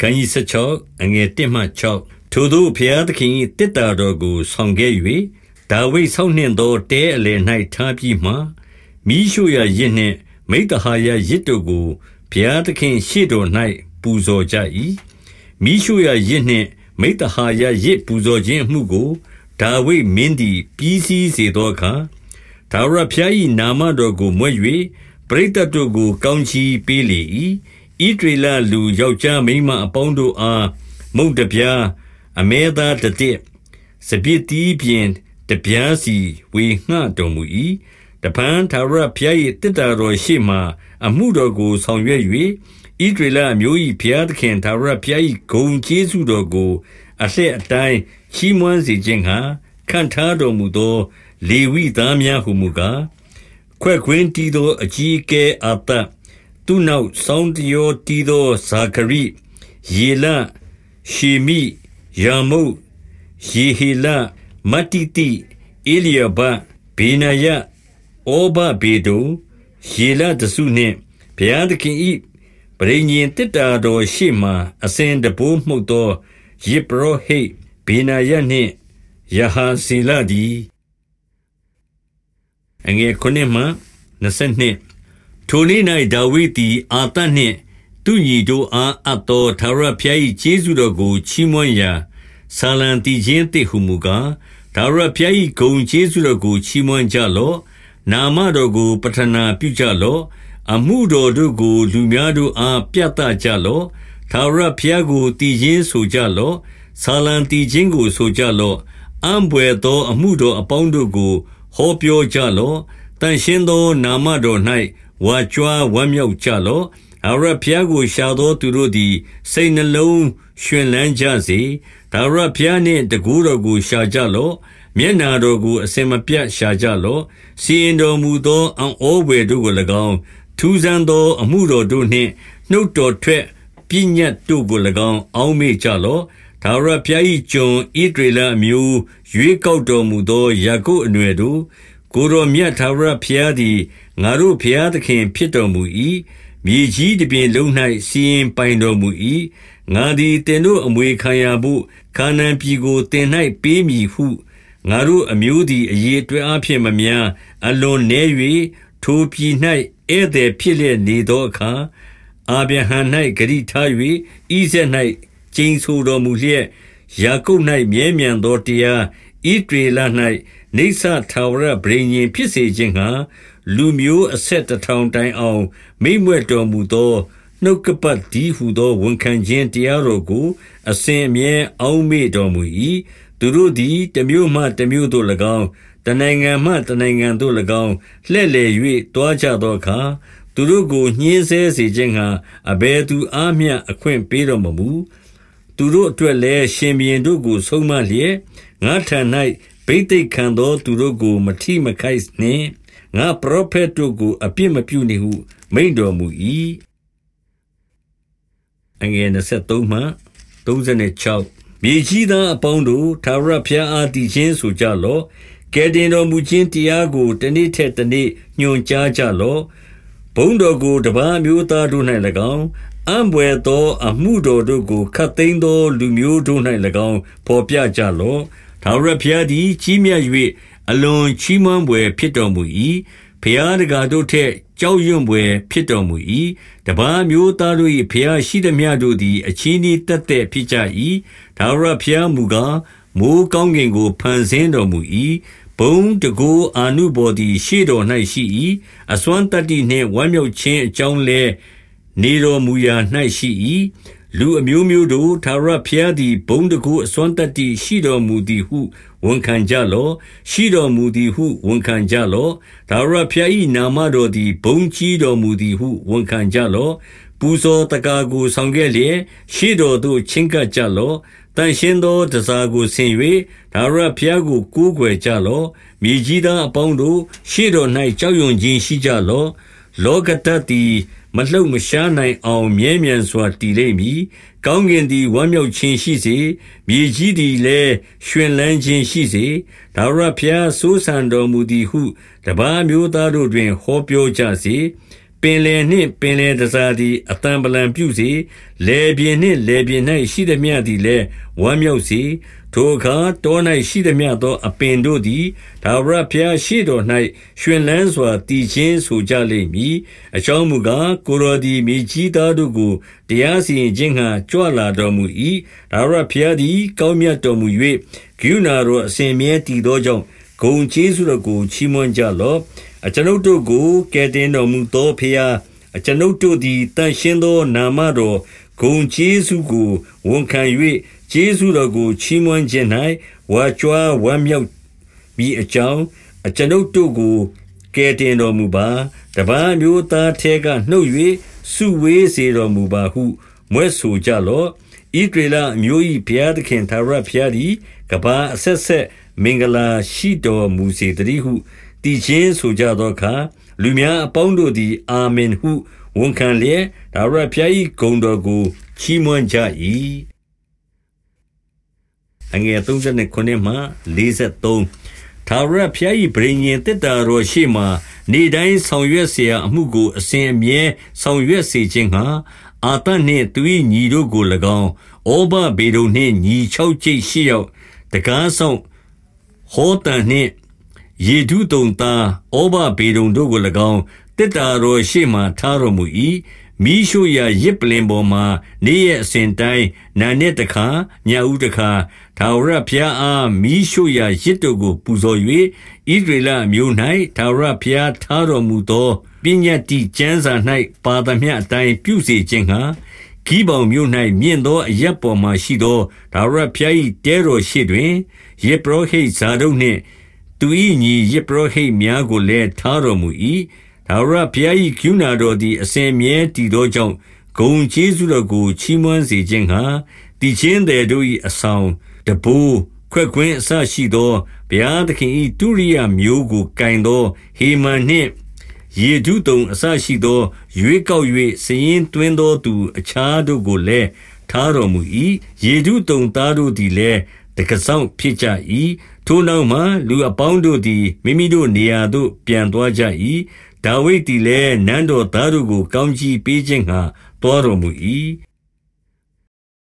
ခန်းကြီး16အငယ်1မှ6ထိုသို့ဘုရားသခင်၏တစ်တာတော်ကိုဆောင်ခဲ့၍ဒါဝိဒ်ဆောက်နှင့်သောတဲအလယ်၌ထားပြီးမှမိရှုရရစ်နှင့်မိတ္တဟာယရစ်တို့ကိုဘုရားသခင်ရှေ့တော်၌ပူဇော်ကြ၏မိရှုရရစ်နှင့်မိတ္တဟာယရစ်ပူဇော်ခြင်းအမှုကိုဒါဝိဒ်မင်းသည်ပြီးစည်းစေသောအခါဒါဝရဖျား၏နာမတော်ကိုမွဲ့၍ပရိသတ်တို့ကိုကောင်းချီးပေးလေ၏ ဣဒရေလလူယောက်ျားမိန်းမအပေါင်းတို့အားမုန့်တပြားအမဲသားတတစ်စပစ်တီးပြင်တပြားစီဝေငှတော်မူ၏တပန်းသာရဖျား၏တစ်တာတော်ရှိမှအမှုတော်ကိုဆောင်ရွက်၍ဣဒရေလအမျိုး၏ဘုရားသခင်သာရဖျား၏ဂုံကျေးဇူးတော်ကိုအလှည့်အတိုင်းချီးမွမ်းစေခြင်းဟာခံထားတော်မူသော လေဝိသားများဟုမူကားခွဲ့ခွင်းတီးသောအကြီးအကဲအာတ သူနောက်ဆောင်းတယောတီးသောဇာခရိယေလရှေမိယာမုတ်ယေဟေလမတ္တိတိအေလျာဘဘေနာယဩဘဘေဒိုယေလတဆုနှင့်ဘုရားသခင်ဤပရိညင်တစ်တာတော်ရှိမှ အစဉ်တဘိုးမှုတ်သောယေပရောဟိတ်ဘေနာယနှင့်ယဟာစီလဒီအငယ်ခုနှစ်မှ22 ထိုနေ့၌ဒါဝိဒ်သည် အာသနှင့် သူညီတို့အားအပ်သော ထာဝရဘုရား၏ကျေးဇူးတော်ကို ချီးမွမ်းရာ ဆာလံတည်ခြင်းတစ်ဟုမူကား ထာဝရဘုရား၏ဂုဏ်ကျေးဇူးတော်ကို ချီးမွမ်းကြလော့ နာမတော်ကိုပထနာပြုကြလော့ အမှုတော်တို့ကို လူများတို့အား ပြသကြလော့ ထာဝရဘုရားကိုတည်ခြင်းဆိုကြလော့ ဆာလံတည်ခြင်းကို ဆိုကြလော့ အံပွေသော အမှုတော်အပေါင်းတို့ကို ဟောပြောကြလော့တန်ရှင်းသော နာမတော်၌ ဝါကြွားဝမ်းမြောက်ကြလော့။ထာဝရဘုရားကိုရှာသောသူတို့သည် စိတ်နှလုံးရွှင်လန်းကြစေ။ထာဝရဘုရားနှင့်တန်ခိုးတော်ကိုရှာကြလော့။မျက်နှာတော်ကိုအစဉ်မပြတ်ရှာကြလော့။စီရင်တော်မူသောအံ့ဩဘွယ်တို့ကို၎င်း၊ထူးဆန်းသော အမှုတော်တို့နှင့်နှုတ်တော်ထွက်ပညတ်တို့ကို၎င်းအောက်မေ့ကြလော့။ထာဝရဘုရား၏ကျွန်ဣသရေလအမျိုးရွေးကောက်တော်မူသောယာကုပ်အနွယ်တို့၊ကိုယ်တော်မြတ်ထာဝရဘုရားသည် ငါတို့ဘုရားသခင်ဖြစ်တော်မူ၏။မြေကြီးတပြင်လုံး၌စီရင်ပိုင်တော်မူ၏။ငါသည်တင်တို့အမွေခံရဘို့ခါနန်ပြည်ကိုတင်၌ပေးမည်ဟုငါတို့အမျိုးသည်အရေးအတွက်အဖြစ်မများအလွန်နည်း၍ထိုပြည်၌ဧည့်သည်ဖြစ်လျက်နေသောအခါအာဗြဟံ၌ဂရိထား၍ဣဇက်၌ကျိန်ဆိုတော်မူလျက်ယာကုပ်၌မြဲမြံသောတရားဣဒေလ၌နေဆာထာဝရဗြိဉ္ဉ်ဖြစ်စေခြင်းဟာ လူမျိုးအဆက်တထောင်တိုင်အောင် မိမ့်မွက်တော်မူသောနှုတ်ကပတ်ဒီဟုသောဝန်ခံခြင်းတရားတော်ကို အစဉ်အမြဲအောက်မေ့တော်မူ၏သူတို့သည်တမျိုးမှတမျိုးသို့၎င်းတနိုင်ငံမှတနိုင်ငံသို့၎င်းလှဲ့လေ၍တွားကြသောအခါသူတို့ကိုညှင်းဆဲစေခြင်းဟာအဘယ်သူအားမျှအခွင့်ပေးတော်မမူသူတို့အတွက်လည်းရှင်ဘီရင်တို့ကိုဆုံးမလျက်ငါထံ၌ဗိသိက်ခံသောသူတို့ကို မထိမခိုက်နှင့် ငါပရောဖက်တို့ကို အပြစ်မပြုနှင့်ဟု မိန့်တော်မူ၏အငယ်23မှ36မြေကြီးသားအပေါင်းတို့သာရဖျားအားတည်ခြင်းဆိုကြလော့ကဲတင်တော်မူခြင်းတရားကို တနေ့ထက် တနေ့ ညွှန်ကြားကြလော့ ဘုံတော်ကို တပားမျိုးသားတို့၌၎င်း အံဘွယ်သောအမှုတော်တို့ကိုခတ်သိမ်းသော လူမျိုးတို့၌၎င်းဖော်ပြကြလော့ထာဝရဘုရားသည် ကြီးမြတ်၍ အလွန်ချီးမွမ်းဘွယ်ဖြစ်တော်မူ၏။ဘုရားတကာတို့ထက်ကြောက်ရွံ့ဘွယ်ဖြစ်တော်မူ၏။တပါးမျိုးသားတို့၏ဘုရားရှိသမျှတို့သည် အချီးနှီးတက်တဲ့ဖြစ်ကြ၏။ထာဝရဘုရားမူကားမိုးကောင်းကင်ကိုဖန်ဆင်းတော်မူ၏။ဘုံတကိုးအာနုဘော်သည်ရှေ့တော်၌ရှိ၏။အစွမ်းတတ္တိနှင့်ဝမ်းမြောက်ခြင်းအကြောင်းလဲနေတော်မူရာ၌ရှိ၏ လူအမျိုးမျိုးတို့ထာဝရဘုရားသည်ဘုံတကူအစွမ်းတတ္တိရှိတော်မူသည်ဟုဝန်ခံကြလော့ရှိတော်မူသည်ဟုဝန်ခံကြလော့ထာဝရဘုရား၏နာမတော်သည်ဘုံကြီးတော်မူသည်ဟုဝန်ခံကြလော့ပူဇော်တကာကိုဆောင်ခဲ့လျက်ရှိတော်သို့ချင်းကပ်ကြလော့တန်ရှင်းသောတစားကိုဆင်၍ဒါရဘုရားကိုကိုးကွယ်ကြလော့မြေကြီးသားအပေါင်းတို့ရှေ့တော်၌ကြောက်ရွံ့ခြင်းရှိကြလော့ လောကတတ်သည် မလှုပ်မရှားနိုင်အောင် မြဲမြံစွာ တည်လိမ့်မည်။ကောင်းကင်သည် ဝမ်းမြောက်ခြင်းရှိစေ။မြေကြီးသည်လည်း ရွှင်လန်းခြင်းရှိစေ။ထာဝရဘုရား စိုးစံတော်မူသည်ဟု တပါးမျိုးသားတို့တွင် ဟောပြောကြစေ။ဘ ပင်လယ်နှင့်ပင်လယ်တစားသည်အတံပလံပြုစေလေပြင်းနှင့်လေပြင်း၌ရှိသည်မြသည်လည်းဝမ်းမြောက်စေထိုအခါတော၌ရှိသည်မြသောအပင်တို့သည်ဒါဝရဖျားရှိတော်၌ရှင်လန်းစွာတည်ခြင်းဆိုကြလိမ့်မည်အကြောင်းမူကားကိုရောဒီမြေကြီးသားတို့ကိုတရားစီရင်ခြင်းဟံကြွလာတော်မူ၏ဒါဝရဖျားသည် ကောင်းမြတ်တော်မူ၍ဂုဏတော်အစဉ်မြဲတည်သောကြောင့်ဂုံကျေးဇူးတော်ကိုချီးမွမ်းကြလော့ အကျွန်ုပ်တို့ကိုကယ်တင်တော်မူသောဖျားအကျွန်ုပ်တို့သည်တန်ရှင်းသောနာမတော်ဂုံကျေးဇူးကိုဝန်ခံ၍ကျေးဇူးတော်ကိုချီးမွမ်းခြင်း၌ဝါကြွားဝမ်းမြောက်မိအကြောင်းအကျွန်ုပ်တို့ကိုကယ်တင်တော်မူပါတပန်းမျိုးသားထဲကနှုတ်၍စုဝေးစေတော်မူပါဟုမွဲ့ဆိုကြလော့ဣဒေလအမျိုး၏ဘုရားသခင်သာရဘုရားသည်ကဘာအဆက်ဆက် မင်္ဂလာရှိတော်မူစေတည်းဟုတည်ခြင်းဆိုကြသောအခါလူများအပေါင်းတို့သည် အာမင်ဟုဝန်ခံလျက်ဒါဝရဖျား၏ဂုံတော်ကိုချီးမွမ်းကြ၏အငယ်39မှ43သာဝရဖျား၏ဗြိဉ္ဉ်တစ်တာတော်ရှိမှနေတိုင်းဆောင်ရွက်เสียအမှုကိုအစဉ်အမြဲဆောင်ရွက်စေခြင်းဟာအာတနှင့်သူ၏ညီတို့ကို၎င်းဩဘဘေဒုံနှင့်ညီ၆ကျိတ်ရှိရောက်တကားဆောင် ဟောတန်နှင့်ယေဒုတုံသားဩဘဘေဒုံတို့ကို၎င်းတစ်တာတော်ရှေ့မှထားတော်မူ၏မိရှုရာရစ်ပလင်ပေါ်မှာ နေ့ရက်အစဉ်တိုင်းနာနှစ်တခါညဦးတခါထာဝရဘုရားအားမိရှုရာရစ်တို့ကို ပူဇော်၍ဣဒရေလမျိုး၌ထာဝရဘုရားထားတော်မူသောပညတ်တိကျမ်းစာ၌ပါသမျှအတိုင်းပြုစေခြင်းဟာ ဂိဘောင်မြို့၌မြင့်သောအရက်ပေါ်မှရှိသောဒါဝရဖျား၏တဲတော်ရှိတွင်ယေဘရဟိဇာဒုတ်နှင့် သူ၏ညီယေဘရဟိများကိုလည်းထားတော်မူ၏ဒါဝရဘုရား၏ကုဏတော်သည်အစဉ်မြဲတည်သောကြောင့်ဂုံကျေးဇူးတော်ကိုချီးမွမ်းစေခြင်းဟာတည်ခြင်းတဲ့တို့၏အဆောင်တဘိုးခွက်ကွင်းအစရှိသောဘုရားသခင်၏တုရိယမျိုးကိုကင်သောဟေမန်နှင့် ယေဒုတုံအစရှိသော ရွေးကောက်၍စရင်တွင်သောသူအခြားတို့ကိုလည်းထားတော်မူ၏ယေဒုတုံသားတို့သည်လည်းတကဆောင်ဖြစ်ကြ၏ထိုနောက်မှလူအပေါင်းတို့သည်မိမိတို့နေရာသို့ပြန်သွားကြ၏ဒါဝိဒ်သည်လည်းနန်းတော်သားတို့ကိုကောင်းကြီးပေးခြင်းငှာတွားတော်မူ၏